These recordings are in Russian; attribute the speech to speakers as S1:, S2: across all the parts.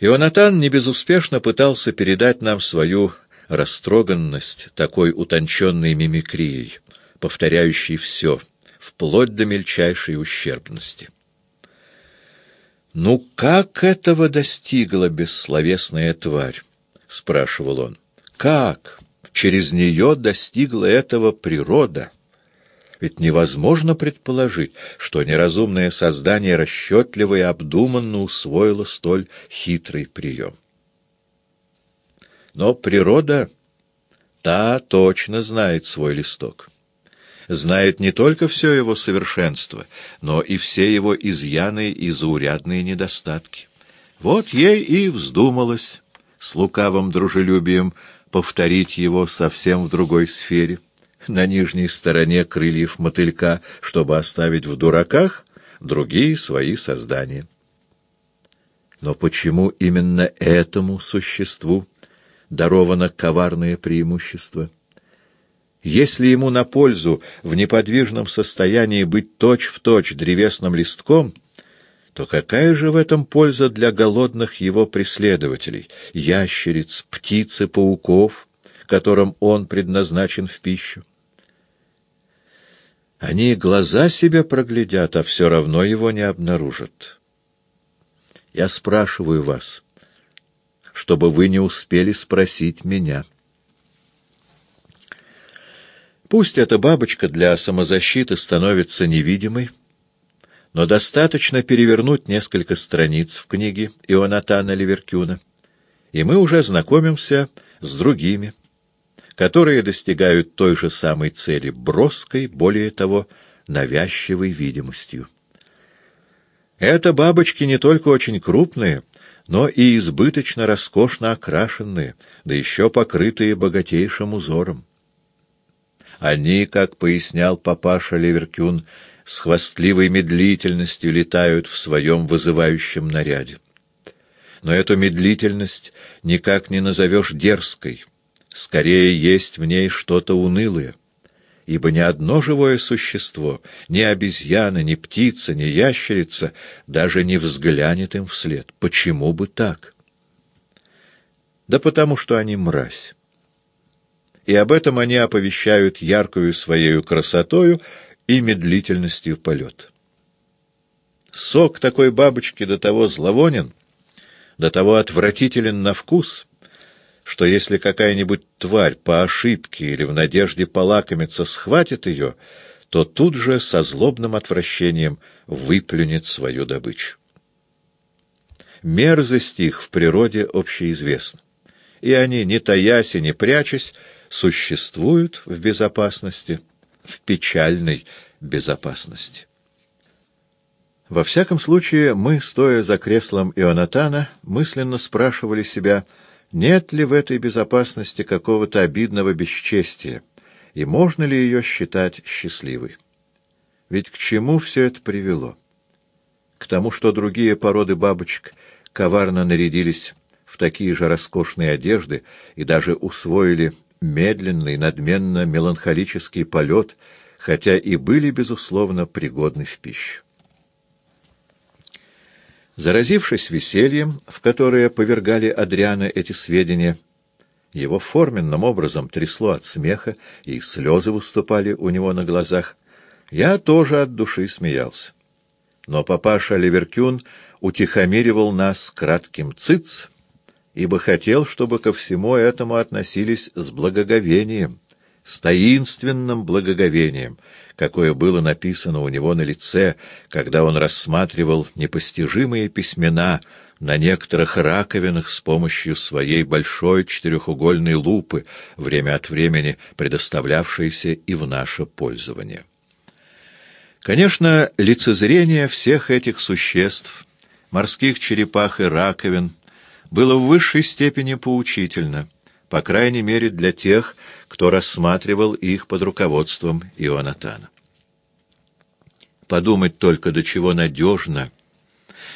S1: Ионатан не безуспешно пытался передать нам свою растроганность такой утонченной мимикрией, повторяющей все, вплоть до мельчайшей ущербности. «Ну как этого достигла бессловесная тварь?» — спрашивал он. «Как через нее достигла этого природа?» Ведь невозможно предположить, что неразумное создание расчетливо и обдуманно усвоило столь хитрый прием. Но природа, та точно знает свой листок. Знает не только все его совершенство, но и все его изъяны и заурядные недостатки. Вот ей и вздумалось с лукавым дружелюбием повторить его совсем в другой сфере — на нижней стороне крыльев мотылька, чтобы оставить в дураках другие свои создания. Но почему именно этому существу даровано коварное преимущество? Если ему на пользу в неподвижном состоянии быть точь-в-точь точь древесным листком, то какая же в этом польза для голодных его преследователей, ящериц, птиц и пауков, которым он предназначен в пищу? Они глаза себе проглядят, а все равно его не обнаружат. Я спрашиваю вас, чтобы вы не успели спросить меня. Пусть эта бабочка для самозащиты становится невидимой, но достаточно перевернуть несколько страниц в книге Ионатана Ливеркюна, и мы уже знакомимся с другими, которые достигают той же самой цели броской, более того, навязчивой видимостью. Это бабочки не только очень крупные, но и избыточно роскошно окрашенные, да еще покрытые богатейшим узором. Они, как пояснял папаша Леверкюн, с хвастливой медлительностью летают в своем вызывающем наряде. Но эту медлительность никак не назовешь дерзкой — скорее есть в ней что-то унылое, ибо ни одно живое существо, ни обезьяна, ни птица, ни ящерица даже не взглянет им вслед. Почему бы так? Да потому что они мразь. И об этом они оповещают яркую своею красотою и медлительностью полет. Сок такой бабочки до того зловонен, до того отвратителен на вкус — что если какая-нибудь тварь по ошибке или в надежде полакомиться схватит ее, то тут же со злобным отвращением выплюнет свою добычу. Мерзость их в природе общеизвестна, и они, не таясь и не прячась, существуют в безопасности, в печальной безопасности. Во всяком случае, мы, стоя за креслом Ионатана, мысленно спрашивали себя — нет ли в этой безопасности какого-то обидного бесчестия, и можно ли ее считать счастливой? Ведь к чему все это привело? К тому, что другие породы бабочек коварно нарядились в такие же роскошные одежды и даже усвоили медленный, надменно-меланхолический полет, хотя и были, безусловно, пригодны в пищу. Заразившись весельем, в которое повергали Адриана эти сведения, его форменным образом трясло от смеха, и слезы выступали у него на глазах, я тоже от души смеялся. Но папаша Ливеркюн утихомиривал нас кратким цыц, ибо хотел, чтобы ко всему этому относились с благоговением, с таинственным благоговением, какое было написано у него на лице, когда он рассматривал непостижимые письмена на некоторых раковинах с помощью своей большой четырехугольной лупы, время от времени предоставлявшейся и в наше пользование. Конечно, лицезрение всех этих существ, морских черепах и раковин, было в высшей степени поучительно, по крайней мере для тех, кто рассматривал их под руководством Ионатана. Подумать только, до чего надежно,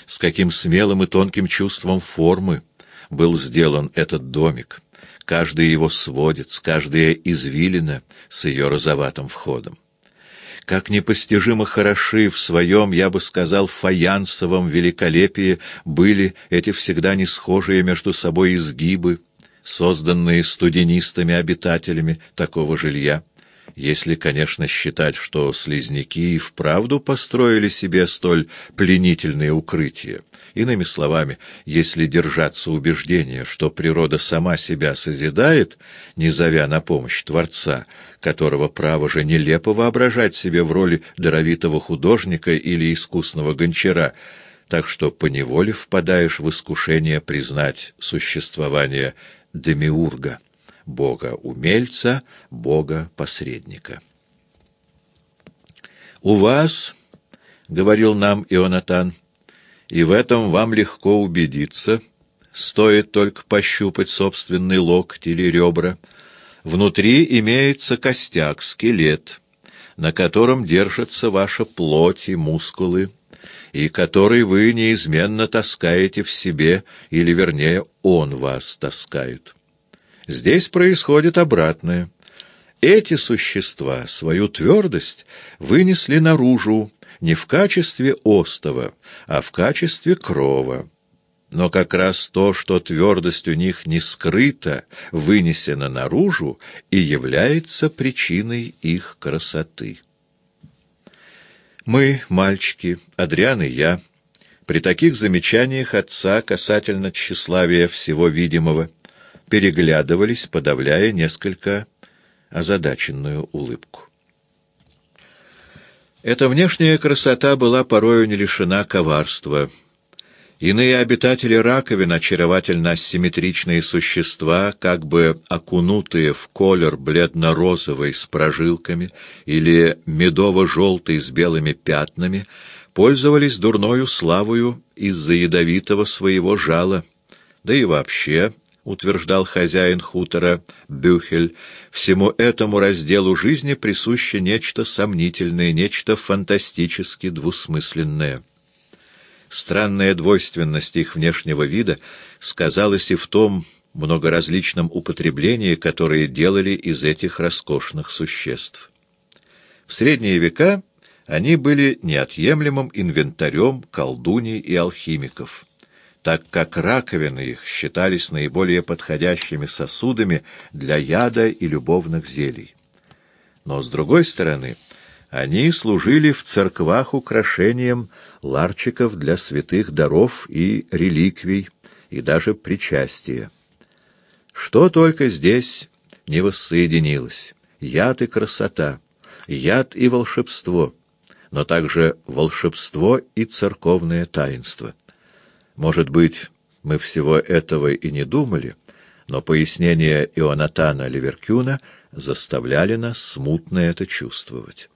S1: с каким смелым и тонким чувством формы был сделан этот домик, каждый его сводец, каждая извилина с ее розоватым входом. как непостижимо хороши в своем, я бы сказал, фаянсовом великолепии были эти всегда не схожие между собой изгибы, созданные студенистыми обитателями такого жилья. Если, конечно, считать, что слизняки и вправду построили себе столь пленительные укрытия. Иными словами, если держаться убеждения, что природа сама себя созидает, не зовя на помощь Творца, которого право же нелепо воображать себе в роли даровитого художника или искусного гончара, так что поневоле впадаешь в искушение признать существование Демиурга бога-умельца, бога-посредника. «У вас, — говорил нам Ионатан, — и в этом вам легко убедиться, стоит только пощупать собственный локоть или ребра, внутри имеется костяк, скелет, на котором держится ваша плоть и мускулы, и который вы неизменно таскаете в себе, или, вернее, он вас таскает. Здесь происходит обратное. Эти существа свою твердость вынесли наружу не в качестве остова, а в качестве крова. Но как раз то, что твердость у них не скрыта, вынесена наружу и является причиной их красоты. Мы, мальчики, Адриан и я, при таких замечаниях отца касательно тщеславия всего видимого, переглядывались, подавляя несколько озадаченную улыбку. Эта внешняя красота была порою не лишена коварства. Иные обитатели раковин, очаровательно асимметричные существа, как бы окунутые в колер бледно-розовый с прожилками или медово-желтый с белыми пятнами, пользовались дурною славою из-за ядовитого своего жала, да и вообще — утверждал хозяин хутора Бюхель, — всему этому разделу жизни присуще нечто сомнительное, нечто фантастически двусмысленное. Странная двойственность их внешнего вида сказалась и в том многоразличном употреблении, которое делали из этих роскошных существ. В средние века они были неотъемлемым инвентарем колдуний и алхимиков так как раковины их считались наиболее подходящими сосудами для яда и любовных зелий. Но, с другой стороны, они служили в церквах украшением ларчиков для святых даров и реликвий, и даже причастия. Что только здесь не воссоединилось — яд и красота, яд и волшебство, но также волшебство и церковное таинство. Может быть, мы всего этого и не думали, но пояснения Ионатана Ливеркюна заставляли нас смутно это чувствовать.